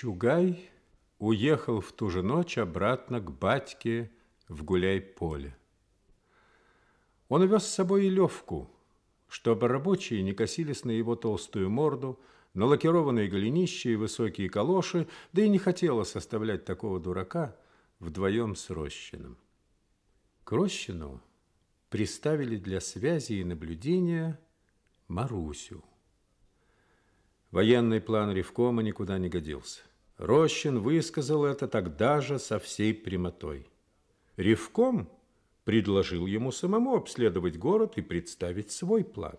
Чугай уехал в ту же ночь обратно к батьке в гуляй-поле. Он увез с собой и Левку, чтобы рабочие не косились на его толстую морду, на лакированные голенища и высокие калоши, да и не хотела составлять такого дурака вдвоем с Рощиным. К Рощину приставили для связи и наблюдения Марусю. Военный план Ревкома никуда не годился. Рощин высказал это тогда же со всей прямотой. Ревком предложил ему самому обследовать город и представить свой план.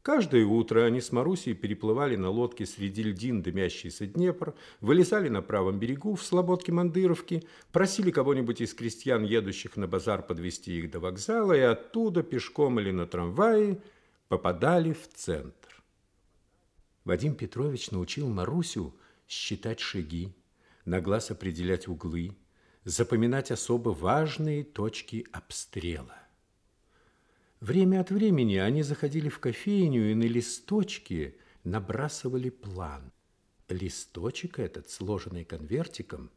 Каждое утро они с Марусей переплывали на лодке среди льдин дымящийся Днепр, вылезали на правом берегу в слободке Мандыровки, просили кого-нибудь из крестьян, едущих на базар, подвести их до вокзала, и оттуда, пешком или на трамвае, попадали в центр. Вадим Петрович научил Марусю считать шаги, на глаз определять углы, запоминать особо важные точки обстрела. Время от времени они заходили в кофейню и на листочке набрасывали план. Листочек этот, сложенный конвертиком,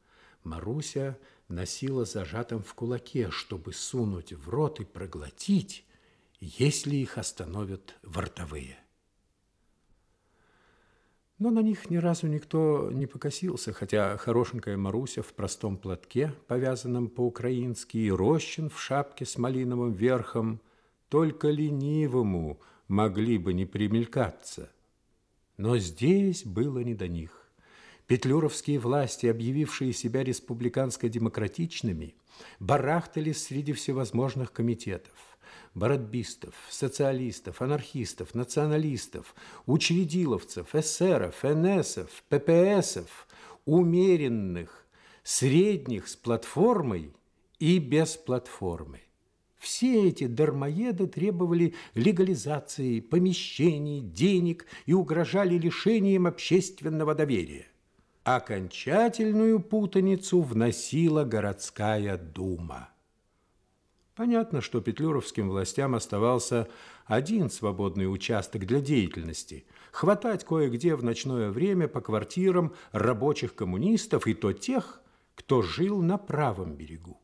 Маруся носила зажатым в кулаке, чтобы сунуть в рот и проглотить, если их остановят вортовые. Но на них ни разу никто не покосился, хотя хорошенькая Маруся в простом платке, повязанном по-украински, и Рощин в шапке с малиновым верхом, только ленивому могли бы не примелькаться. Но здесь было не до них. Петлюровские власти, объявившие себя республиканско-демократичными, барахтались среди всевозможных комитетов бородбистов, социалистов, анархистов, националистов, учредиловцев, эсеров, НСов, ППСов, умеренных, средних с платформой и без платформы. Все эти дармоеды требовали легализации, помещений, денег и угрожали лишением общественного доверия. Окончательную путаницу вносила городская дума. Понятно, что петлюровским властям оставался один свободный участок для деятельности – хватать кое-где в ночное время по квартирам рабочих коммунистов и то тех, кто жил на правом берегу.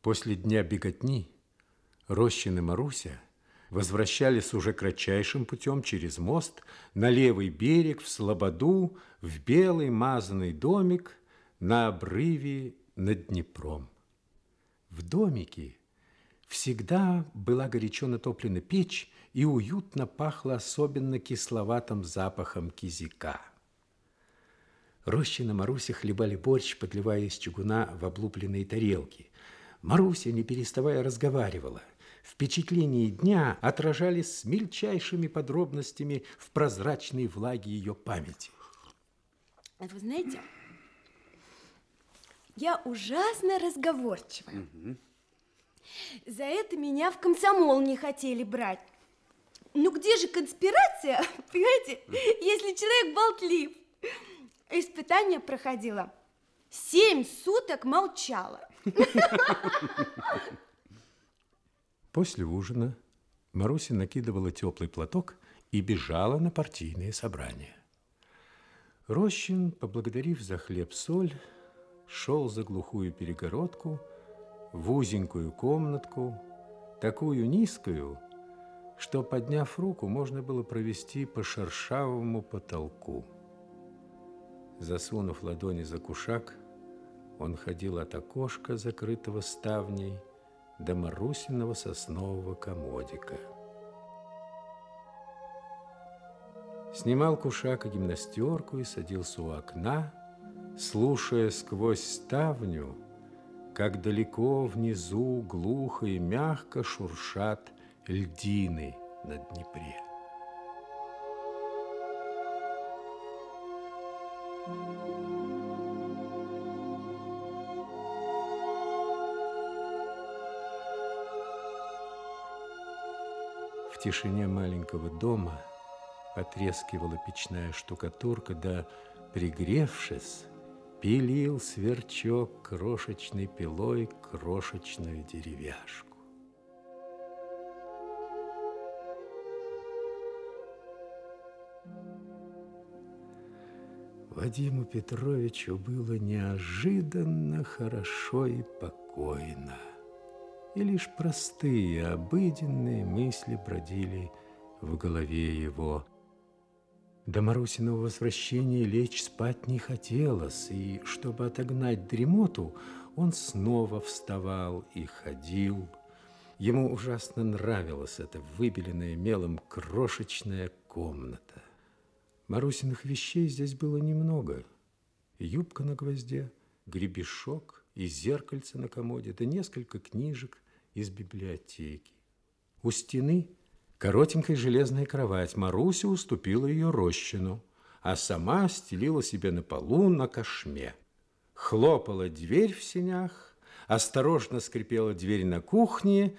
После дня беготни Рощин и Маруся возвращались уже кратчайшим путем через мост на левый берег, в Слободу, в белый мазанный домик на обрыве над Днепром. В домике всегда была горячо натоплена печь и уютно пахло особенно кисловатым запахом кизика. Рощина Маруся хлебали борщ, подливая из чугуна в облупленные тарелки. Маруся, не переставая, разговаривала. Впечатления дня отражались с мельчайшими подробностями в прозрачной влаге ее памяти. Вы знаете, я ужасно разговорчивая. Угу. За это меня в комсомол не хотели брать. Ну где же конспирация, понимаете, если человек болтлив? Испытание проходило. Семь суток молчала. После ужина Маруся накидывала теплый платок и бежала на партийные собрания. Рощин, поблагодарив за хлеб-соль, шел за глухую перегородку в узенькую комнатку, такую низкую, что, подняв руку, можно было провести по шершавому потолку. Засунув ладони за кушак, он ходил от окошка, закрытого ставней, до Марусиного соснового комодика. Снимал кушак и гимнастерку и садился у окна, слушая сквозь ставню, как далеко внизу глухо и мягко шуршат льдины на Днепре. В тишине маленького дома потрескивала печная штукатурка, да, пригревшись, пилил сверчок крошечной пилой крошечную деревяшку. Вадиму Петровичу было неожиданно хорошо и покойно. И лишь простые, обыденные мысли бродили в голове его. До Марусиного возвращения лечь спать не хотелось, и, чтобы отогнать дремоту, он снова вставал и ходил. Ему ужасно нравилась эта выбеленная мелом крошечная комната. Марусиных вещей здесь было немного. Юбка на гвозде, гребешок и зеркальце на комоде, да несколько книжек из библиотеки. У стены коротенькая железная кровать. Маруся уступила ее Рощину, а сама стелила себе на полу на кошме. Хлопала дверь в сенях, осторожно скрипела дверь на кухне.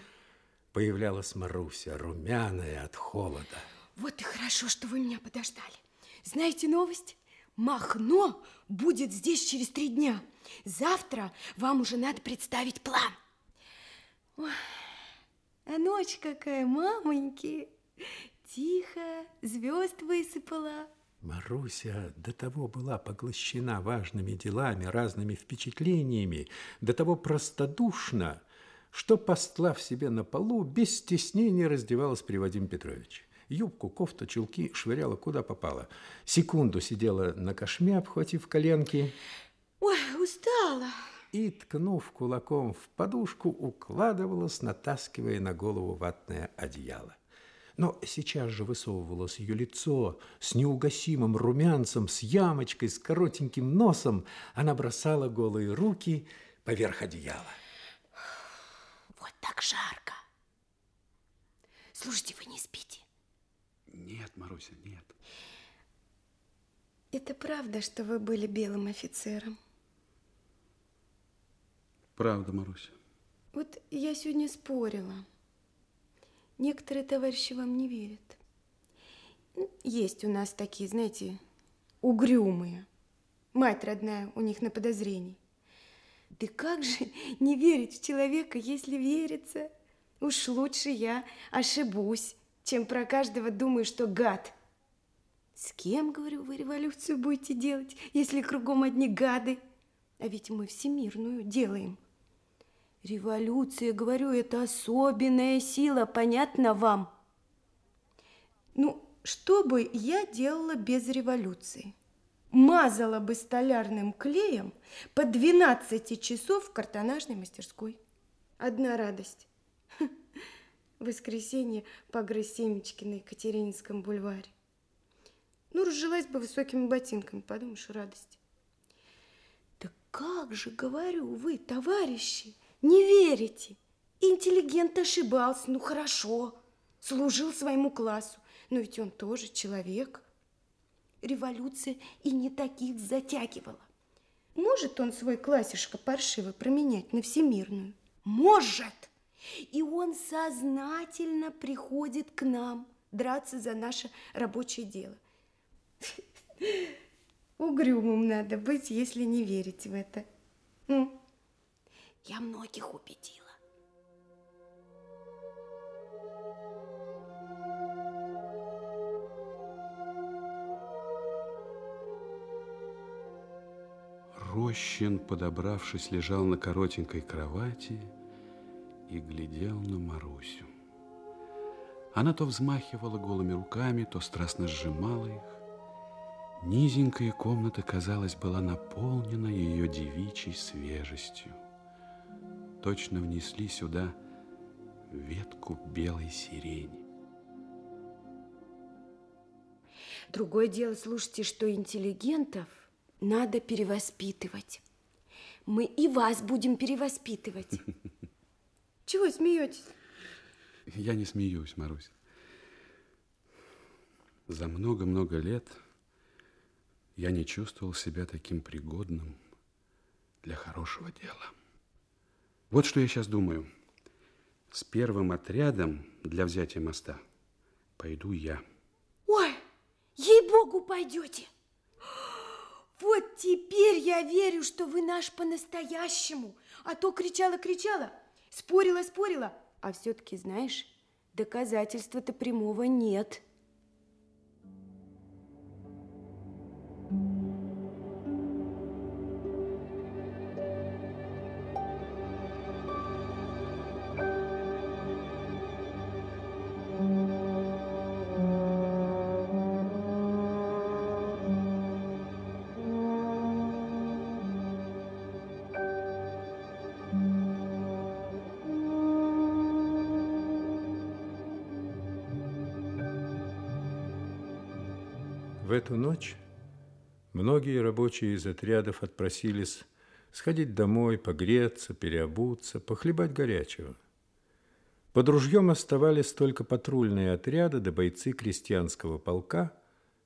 Появлялась Маруся, румяная от холода. Вот и хорошо, что вы меня подождали. Знаете новость? Махно будет здесь через три дня. Завтра вам уже надо представить план. Ой, а ночь какая, мамоньки. Тихо, звезд высыпала. Маруся до того была поглощена важными делами, разными впечатлениями, до того простодушна, что, постлав себе на полу, без стеснения раздевалась при Вадим Петрович. Юбку, кофту, чулки швыряла куда попало. Секунду сидела на кошме, обхватив коленки. Ой, устала. И, ткнув кулаком в подушку, укладывалась, натаскивая на голову ватное одеяло. Но сейчас же высовывалось ее лицо с неугасимым румянцем, с ямочкой, с коротеньким носом. Она бросала голые руки поверх одеяла. Вот так жарко. Слушайте, вы не спите? Нет, Маруся, нет. Это правда, что вы были белым офицером? Правда, Маруся. Вот я сегодня спорила. Некоторые товарищи вам не верят. Есть у нас такие, знаете, угрюмые. Мать родная у них на подозрении. Да как же не верить в человека, если верится? Уж лучше я ошибусь, чем про каждого думаю, что гад. С кем, говорю, вы революцию будете делать, если кругом одни гады? А ведь мы всемирную делаем. Революция, говорю, это особенная сила, понятно вам? Ну, что бы я делала без революции? Мазала бы столярным клеем по 12 часов в картонажной мастерской. Одна радость воскресенье погрыз семечки на Екатерининском бульваре. Ну, разжилась бы высокими ботинками, подумаешь, радость. Да как же, говорю, вы, товарищи, не верите? Интеллигент ошибался, ну хорошо, служил своему классу, но ведь он тоже человек. Революция и не таких затягивала. Может он свой классишко паршиво променять на всемирную? Может! И он сознательно приходит к нам драться за наше рабочее дело. Угрюмым надо быть, если не верить в это. Ну, я многих убедила. Рощин, подобравшись, лежал на коротенькой кровати и глядел на Марусю. Она то взмахивала голыми руками, то страстно сжимала их. Низенькая комната, казалось, была наполнена ее девичьей свежестью. Точно внесли сюда ветку белой сирени. Другое дело, слушайте, что интеллигентов надо перевоспитывать. Мы и вас будем перевоспитывать. Чего смеетесь? Я не смеюсь, Марусь. За много-много лет я не чувствовал себя таким пригодным для хорошего дела. Вот что я сейчас думаю. С первым отрядом для взятия моста пойду я. Ой, ей-богу, пойдете. Вот теперь я верю, что вы наш по-настоящему. А то кричала-кричала, Спорила-спорила, а все-таки, знаешь, доказательства-то прямого нет. Эту ночь многие рабочие из отрядов отпросились сходить домой, погреться, переобуться, похлебать горячего. Под ружьем оставались только патрульные отряды да бойцы крестьянского полка,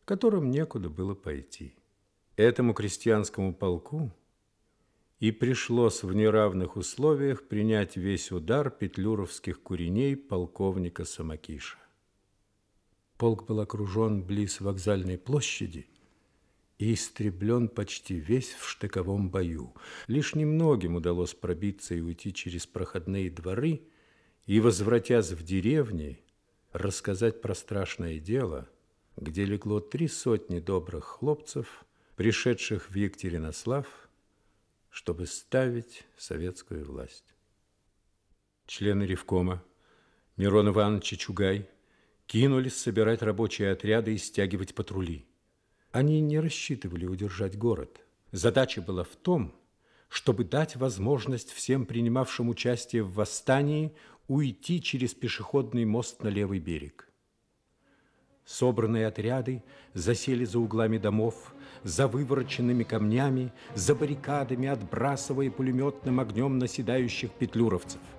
которым некуда было пойти. Этому крестьянскому полку и пришлось в неравных условиях принять весь удар петлюровских куреней полковника Самакиша. Полк был окружен близ вокзальной площади – и истреблен почти весь в штыковом бою. Лишь немногим удалось пробиться и уйти через проходные дворы, и, возвратясь в деревни, рассказать про страшное дело, где легло три сотни добрых хлопцев, пришедших в Екатеринослав, чтобы ставить советскую власть. Члены Ревкома Мирон Иванович Чугай кинулись собирать рабочие отряды и стягивать патрули. Они не рассчитывали удержать город. Задача была в том, чтобы дать возможность всем принимавшим участие в восстании уйти через пешеходный мост на левый берег. Собранные отряды засели за углами домов, за вывороченными камнями, за баррикадами, отбрасывая пулеметным огнем наседающих петлюровцев –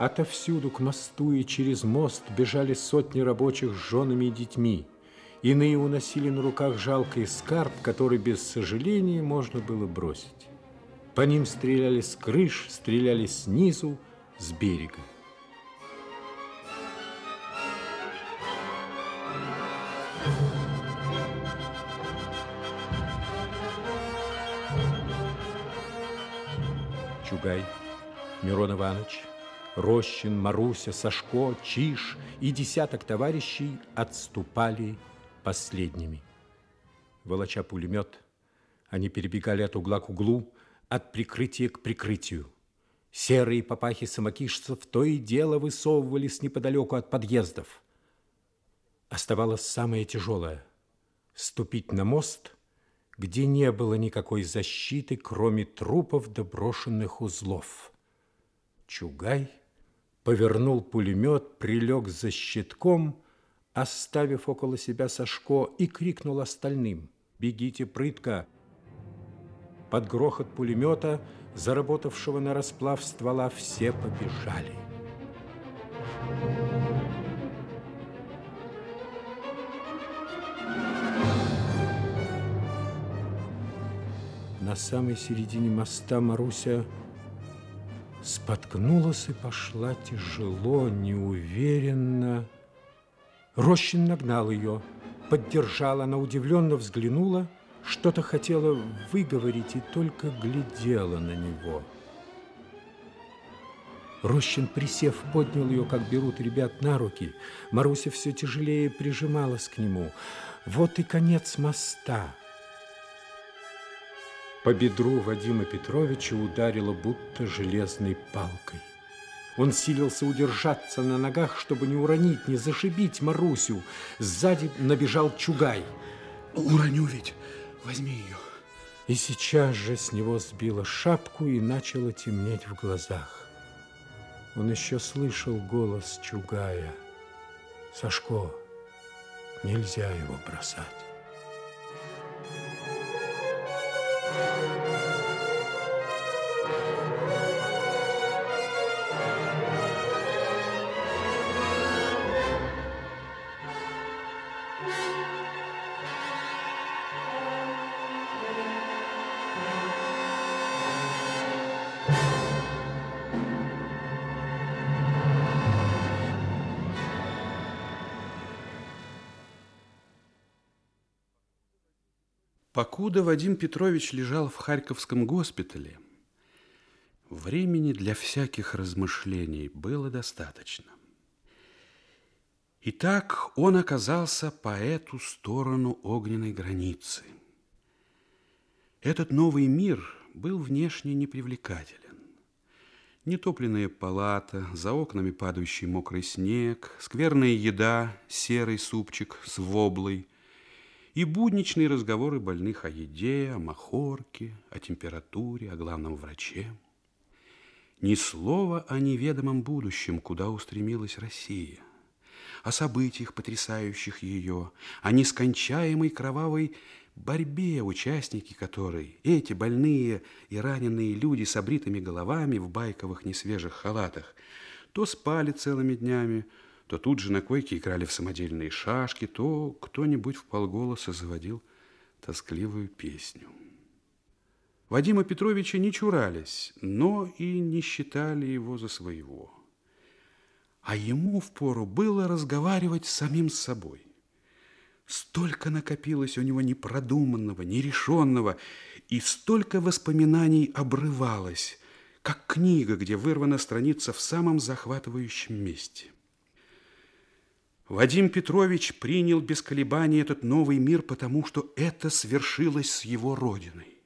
Отовсюду к мосту и через мост бежали сотни рабочих с женами и детьми. Иные уносили на руках жалкий скарб, который без сожаления можно было бросить. По ним стреляли с крыш, стреляли снизу, с берега. Чугай, Мирон Иванович, Рощин, Маруся, Сашко, Чиш и десяток товарищей отступали последними. Волоча пулемет, они перебегали от угла к углу, от прикрытия к прикрытию. Серые папахи самокишцев то и дело высовывались неподалеку от подъездов. Оставалось самое тяжелое – ступить на мост, где не было никакой защиты, кроме трупов доброшенных узлов. Чугай – повернул пулемет, прилег за щитком, оставив около себя Сашко, и крикнул остальным «Бегите прытко!». Под грохот пулемета, заработавшего на расплав ствола, все побежали. На самой середине моста Маруся споткнулась и пошла тяжело, неуверенно. Рощин нагнал ее, поддержал, она удивленно взглянула, что-то хотела выговорить и только глядела на него. Рощин, присев, поднял ее, как берут ребят на руки. Маруся все тяжелее прижималась к нему. Вот и конец моста. По бедру Вадима Петровича ударило будто железной палкой. Он силился удержаться на ногах, чтобы не уронить, не зашибить Марусю. Сзади набежал Чугай. Уроню ведь, возьми ее. И сейчас же с него сбила шапку и начало темнеть в глазах. Он еще слышал голос Чугая. Сашко, нельзя его бросать. Thank you. Покуда Вадим Петрович лежал в Харьковском госпитале, времени для всяких размышлений было достаточно. Итак, он оказался по эту сторону огненной границы. Этот новый мир был внешне непривлекателен. Нетопленная палата, за окнами падающий мокрый снег, скверная еда, серый супчик с воблой – и будничные разговоры больных о еде, о махорке, о температуре, о главном враче. Ни слова о неведомом будущем, куда устремилась Россия, о событиях, потрясающих ее, о нескончаемой кровавой борьбе, участники которой, эти больные и раненые люди с обритыми головами в байковых несвежих халатах, то спали целыми днями, то тут же на койке играли в самодельные шашки, то кто-нибудь в полголоса заводил тоскливую песню. Вадима Петровича не чурались, но и не считали его за своего. А ему впору было разговаривать с самим собой. Столько накопилось у него непродуманного, нерешенного, и столько воспоминаний обрывалось, как книга, где вырвана страница в самом захватывающем месте – Вадим Петрович принял без колебаний этот новый мир, потому что это свершилось с его родиной.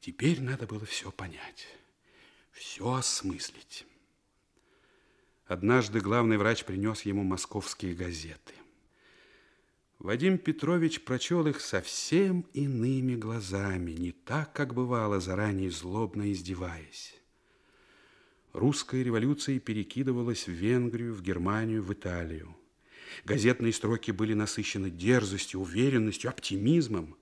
Теперь надо было все понять, все осмыслить. Однажды главный врач принес ему московские газеты. Вадим Петрович прочел их совсем иными глазами, не так, как бывало, заранее злобно издеваясь. Русская революция перекидывалась в Венгрию, в Германию, в Италию. Газетные строки были насыщены дерзостью, уверенностью, оптимизмом.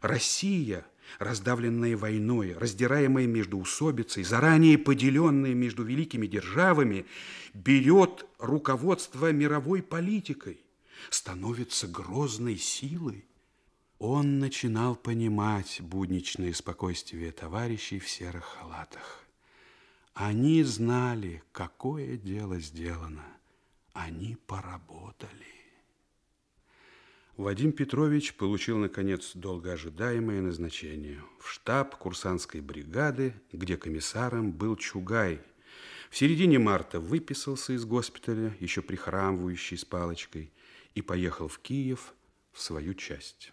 Россия, раздавленная войной, раздираемая между усобицей, заранее поделенная между великими державами, берет руководство мировой политикой, становится грозной силой. Он начинал понимать будничное спокойствие товарищей в серых халатах. Они знали, какое дело сделано. Они поработали. Вадим Петрович получил, наконец, долгоожидаемое назначение в штаб курсантской бригады, где комиссаром был Чугай. В середине марта выписался из госпиталя, еще прихрамывающий с палочкой, и поехал в Киев в свою часть.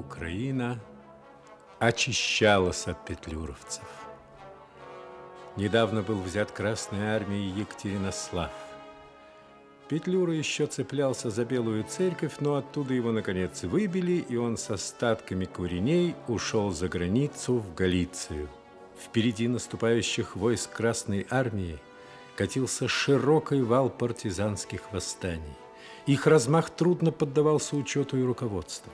Украина очищалась от петлюровцев. Недавно был взят Красной армией Екатеринослав. Петлюра еще цеплялся за Белую церковь, но оттуда его, наконец, выбили, и он с остатками куреней ушел за границу в Галицию. Впереди наступающих войск Красной армии катился широкий вал партизанских восстаний. Их размах трудно поддавался учету и руководству.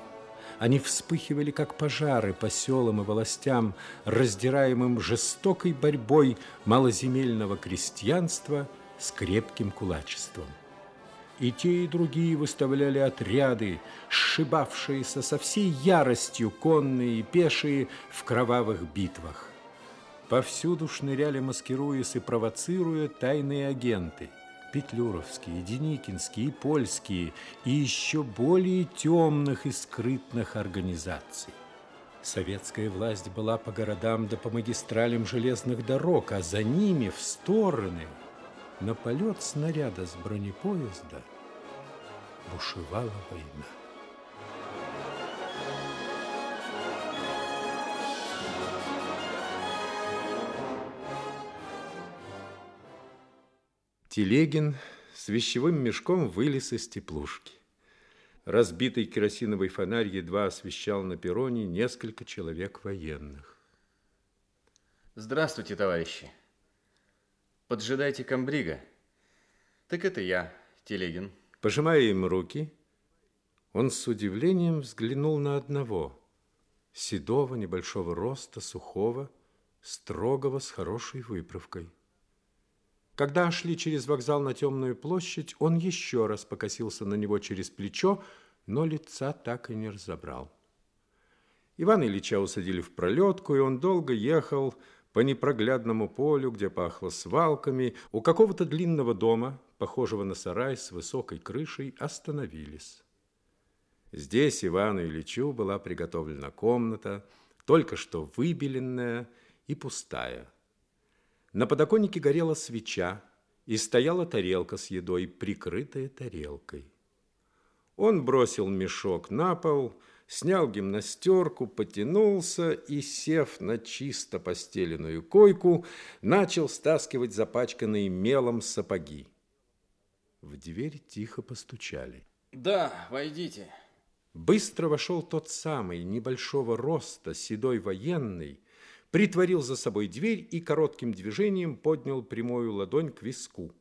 Они вспыхивали, как пожары по селам и властям, раздираемым жестокой борьбой малоземельного крестьянства с крепким кулачеством. И те, и другие выставляли отряды, сшибавшиеся со всей яростью конные и пешие в кровавых битвах. Повсюду шныряли, маскируясь и провоцируя, тайные агенты – петлюровские, деникинские, польские и еще более темных и скрытных организаций. Советская власть была по городам да по магистралям железных дорог, а за ними в стороны на полет снаряда с бронепоезда бушевала война. Телегин с вещевым мешком вылез из теплушки. Разбитый керосиновый фонарь едва освещал на перроне несколько человек военных. Здравствуйте, товарищи. Поджидайте комбрига. Так это я, Телегин. Пожимая им руки, он с удивлением взглянул на одного, седого, небольшого роста, сухого, строгого, с хорошей выправкой. Когда шли через вокзал на темную площадь, он еще раз покосился на него через плечо, но лица так и не разобрал. Ивана Ильича усадили в пролетку, и он долго ехал по непроглядному полю, где пахло свалками. У какого-то длинного дома, похожего на сарай с высокой крышей, остановились. Здесь Ивану Ильичу была приготовлена комната, только что выбеленная и пустая. На подоконнике горела свеча, и стояла тарелка с едой, прикрытая тарелкой. Он бросил мешок на пол, снял гимнастерку, потянулся и, сев на чисто постеленную койку, начал стаскивать запачканные мелом сапоги. В дверь тихо постучали. Да, войдите. Быстро вошел тот самый, небольшого роста, седой военный, притворил за собой дверь и коротким движением поднял прямую ладонь к виску.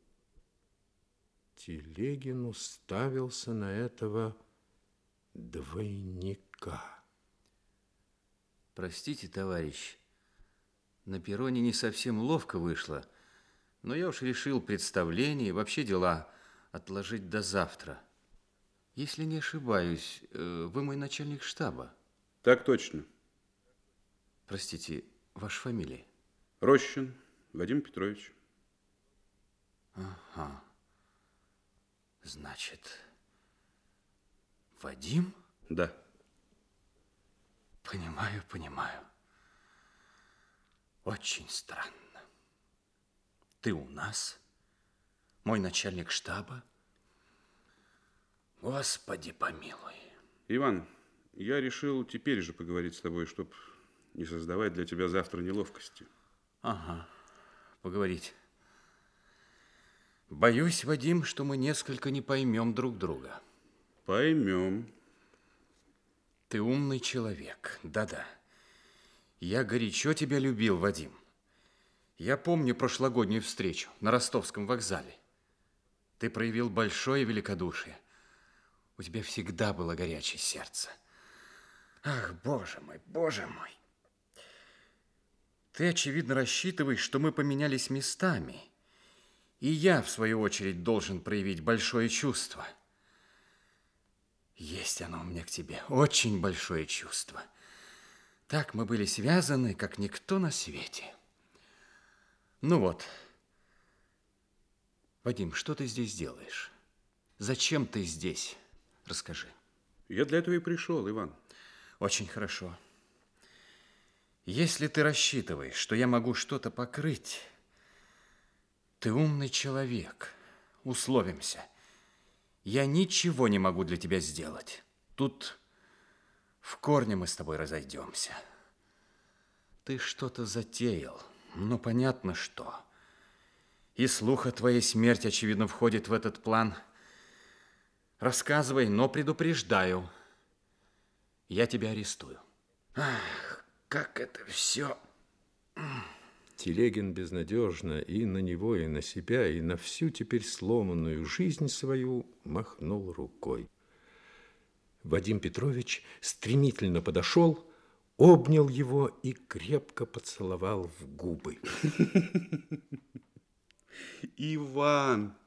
Телегин уставился на этого двойника. Простите, товарищ, на перроне не совсем ловко вышло, но я уж решил представление и вообще дела отложить до завтра. Если не ошибаюсь, э, вы мой начальник штаба. Так точно. Простите, ваша фамилия? Рощин Вадим Петрович. Ага. Значит, Вадим? Да. Понимаю, понимаю. Очень странно. Ты у нас, мой начальник штаба. Господи, помилуй. Иван, я решил теперь же поговорить с тобой, чтобы не создавать для тебя завтра неловкости. Ага, поговорить. Боюсь, Вадим, что мы несколько не поймем друг друга. Поймем. Ты умный человек, да-да. Я горячо тебя любил, Вадим. Я помню прошлогоднюю встречу на ростовском вокзале. Ты проявил большое великодушие. У тебя всегда было горячее сердце. Ах, боже мой, боже мой. Ты, очевидно, рассчитываешь, что мы поменялись местами – и я, в свою очередь, должен проявить большое чувство. Есть оно у меня к тебе, очень большое чувство. Так мы были связаны, как никто на свете. Ну вот, Вадим, что ты здесь делаешь? Зачем ты здесь? Расскажи. Я для этого и пришел, Иван. Очень хорошо. Если ты рассчитываешь, что я могу что-то покрыть, ты умный человек. Условимся. Я ничего не могу для тебя сделать. Тут в корне мы с тобой разойдемся. Ты что-то затеял. Ну, понятно, что. И слух о твоей смерти, очевидно, входит в этот план. Рассказывай, но предупреждаю. Я тебя арестую. Ах, как это все... Телегин безнадежно и на него, и на себя, и на всю теперь сломанную жизнь свою махнул рукой. Вадим Петрович стремительно подошел, обнял его и крепко поцеловал в губы. Иван,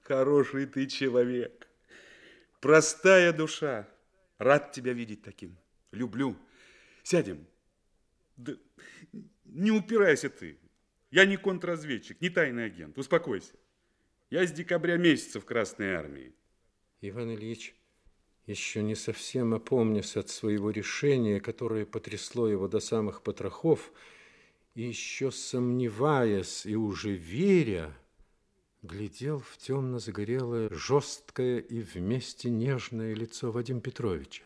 хороший ты человек, простая душа. Рад тебя видеть таким. Люблю. Сядем. Да не упирайся ты. Я не контрразведчик, не тайный агент. Успокойся. Я с декабря месяца в Красной армии. Иван Ильич, еще не совсем опомнясь от своего решения, которое потрясло его до самых потрохов, и еще сомневаясь и уже веря, глядел в темно-загорелое, жесткое и вместе нежное лицо Вадима Петровича,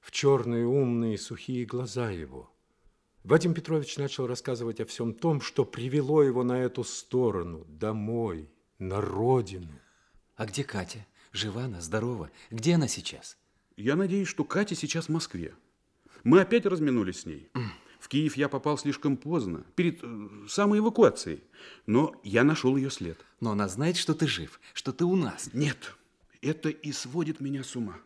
в черные умные сухие глаза его – Вадим Петрович начал рассказывать о всем том, что привело его на эту сторону, домой, на родину. А где Катя? Жива она, здорова? Где она сейчас? Я надеюсь, что Катя сейчас в Москве. Мы опять разминулись с ней. В Киев я попал слишком поздно, перед э, самой эвакуацией. Но я нашел ее след. Но она знает, что ты жив, что ты у нас. Нет, это и сводит меня с ума.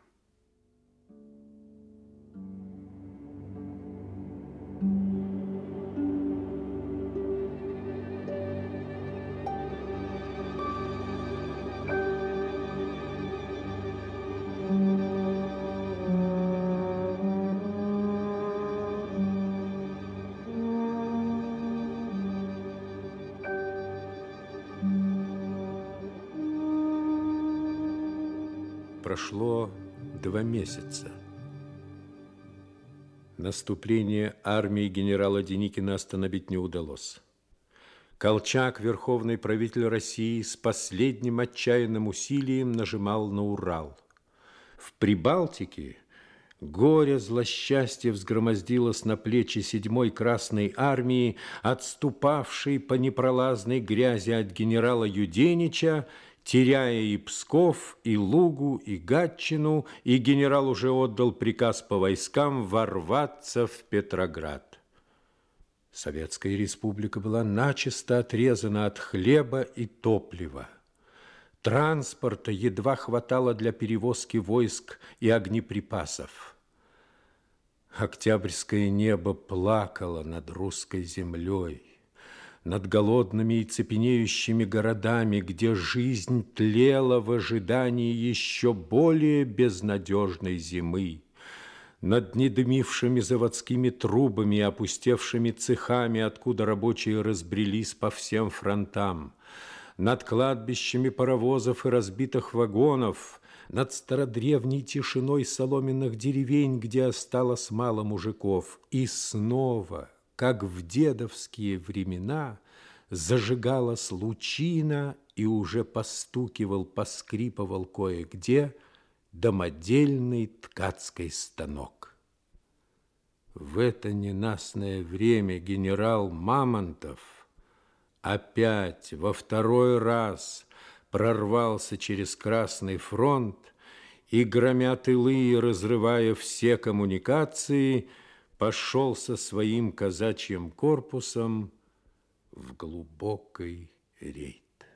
Месяца. Наступление армии генерала Деникина остановить не удалось. Колчак, верховный правитель России, с последним отчаянным усилием нажимал на Урал. В Прибалтике Горе, злосчастье взгромоздилось на плечи седьмой Красной Армии, отступавшей по непролазной грязи от генерала Юденича, теряя и Псков, и Лугу, и Гатчину, и генерал уже отдал приказ по войскам ворваться в Петроград. Советская республика была начисто отрезана от хлеба и топлива. Транспорта едва хватало для перевозки войск и огнеприпасов. Октябрьское небо плакало над русской землей, над голодными и цепенеющими городами, где жизнь тлела в ожидании еще более безнадежной зимы, над недымившими заводскими трубами и опустевшими цехами, откуда рабочие разбрелись по всем фронтам, над кладбищами паровозов и разбитых вагонов, над стародревней тишиной соломенных деревень, где осталось мало мужиков. И снова, как в дедовские времена, зажигалась лучина и уже постукивал, поскрипывал кое-где домодельный ткацкий станок. В это ненастное время генерал Мамонтов – опять во второй раз прорвался через Красный фронт и, громя тылы и разрывая все коммуникации, пошел со своим казачьим корпусом в глубокий рейд.